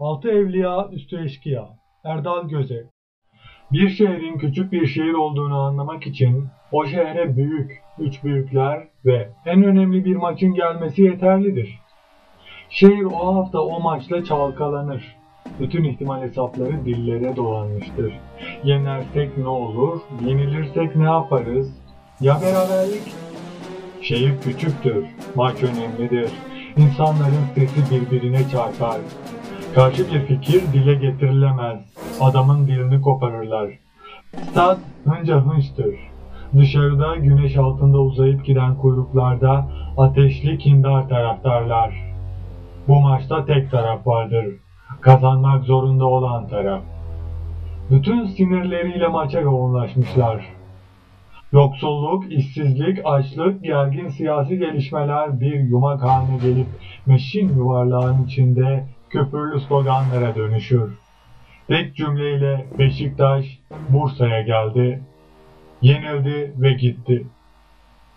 Altı evliya, üstü eşkıya. Erdal Göze. Bir şehrin küçük bir şehir olduğunu anlamak için o şehre büyük, üç büyükler ve en önemli bir maçın gelmesi yeterlidir. Şehir o hafta o maçla çalkalanır. Bütün ihtimal hesapları dillere dolanmıştır. Yenersek ne olur, yenilirsek ne yaparız? Ya beraberlik? Şehir küçüktür, maç önemlidir. İnsanların sesi birbirine çarpar. Karşı bir fikir dile getirilemez. Adamın dilini koparırlar. Stad hınca hınçtır. Dışarıda güneş altında uzayıp giden kuyruklarda ateşli kindar taraftarlar. Bu maçta tek taraf vardır. Kazanmak zorunda olan taraf. Bütün sinirleriyle maça yoğunlaşmışlar. Yoksulluk, işsizlik, açlık, gergin siyasi gelişmeler bir yumak haline gelip meşin yuvarlağın içinde köpürlü sloganlara dönüşür. Tek cümleyle Beşiktaş Bursa'ya geldi, yenildi ve gitti.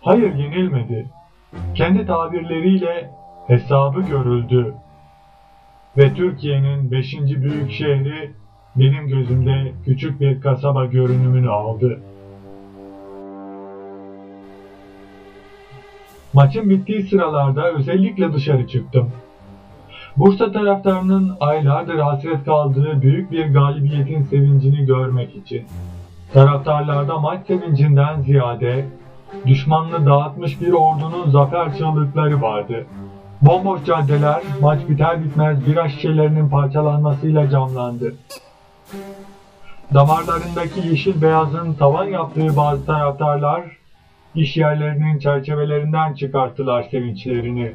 Hayır yenilmedi. Kendi tabirleriyle hesabı görüldü. Ve Türkiye'nin beşinci büyük şehri benim gözümde küçük bir kasaba görünümünü aldı. Maçın bittiği sıralarda özellikle dışarı çıktım. Bursa taraftarının aylardır hasret kaldığı büyük bir galibiyetin sevincini görmek için. Taraftarlarda maç sevincinden ziyade düşmanını dağıtmış bir ordunun zafer çığlıkları vardı. Bomboş caddeler maç biter bitmez bira şişelerinin parçalanmasıyla camlandı. Damarlarındaki yeşil beyazın tavan yaptığı bazı taraftarlar iş yerlerinin çerçevelerinden çıkarttılar sevinçlerini.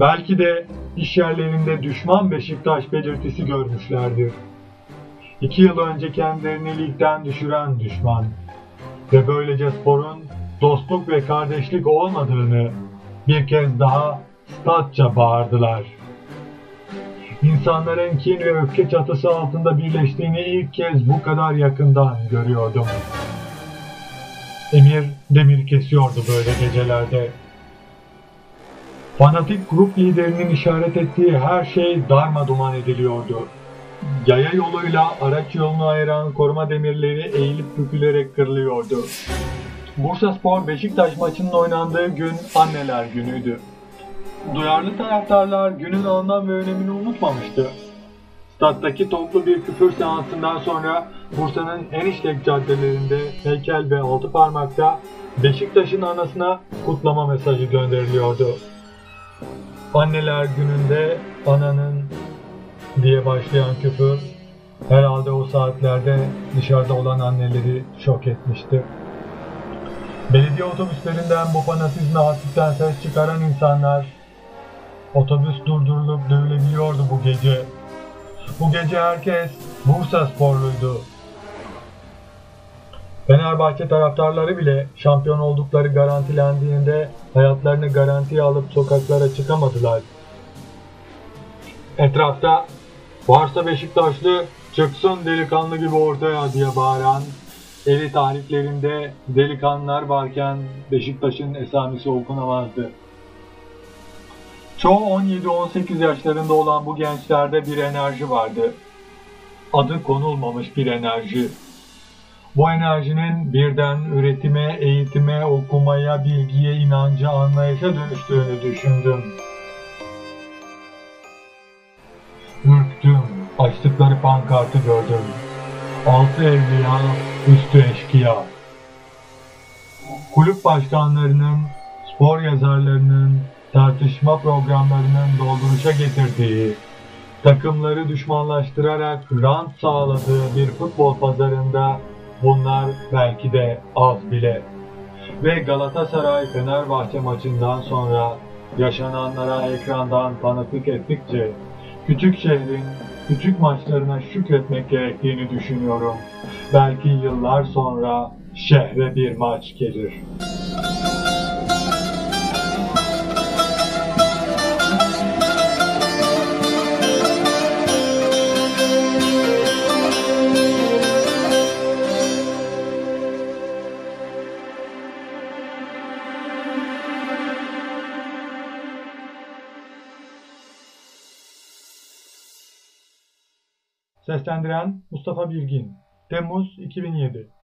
Belki de iş yerlerinde düşman Beşiktaş belirtisi görmüşlerdir. İki yıl önce kendilerini ligden düşüren düşman ve böylece sporun dostluk ve kardeşlik olmadığını bir kez daha statça bağırdılar. İnsanların kin ve öfke çatısı altında birleştiğini ilk kez bu kadar yakından görüyordum. Emir demir kesiyordu böyle gecelerde. Fanatik grup liderinin işaret ettiği her şey darma duman ediliyordu. Yaya yoluyla araç yolunu ayıran koruma demirleri eğilip bükülerek kırılıyordu. Bursa Spor Beşiktaş maçının oynandığı gün anneler günüydü. Duyarlı taraftarlar günün anlam ve önemini unutmamıştı. Stadtaki toplu bir küfür seansından sonra Bursa'nın en işlek caddelerinde heykel ve altı parmakta Beşiktaş'ın anasına kutlama mesajı gönderiliyordu. Anneler gününde ananın diye başlayan küfür herhalde o saatlerde dışarıda olan anneleri şok etmişti. Belediye otobüslerinden bu fanatizme hafiften ses çıkaran insanlar otobüs durdurulup dövülebiliyordu bu gece. Bu gece herkes Bursa sporluydu. Fenerbahçe taraftarları bile şampiyon oldukları garantilendiğinde hayatlarını garantiye alıp sokaklara çıkamadılar. Etrafta varsa Beşiktaşlı çıksın delikanlı gibi ortaya diye bağıran, eli tarihlerinde delikanlılar varken Beşiktaş'ın esamesi okunamazdı. Çoğu 17-18 yaşlarında olan bu gençlerde bir enerji vardı. Adı konulmamış bir enerji. Bu enerjinin birden üretime, eğitime, okumaya, bilgiye, inanca, anlayışa dönüştüğünü düşündüm. Ürktüm, açtıkları pankartı gördüm. Altı evliya, üstü eşkıya. Kulüp başkanlarının, spor yazarlarının, tartışma programlarının dolduruşa getirdiği, takımları düşmanlaştırarak rant sağladığı bir futbol pazarında bunlar belki de az bile. Ve Galatasaray Fenerbahçe maçından sonra yaşananlara ekrandan tanıklık ettikçe küçük şehrin küçük maçlarına şükretmek gerektiğini düşünüyorum. Belki yıllar sonra şehre bir maç gelir. Seslendiren Mustafa Bilgin. Temmuz 2007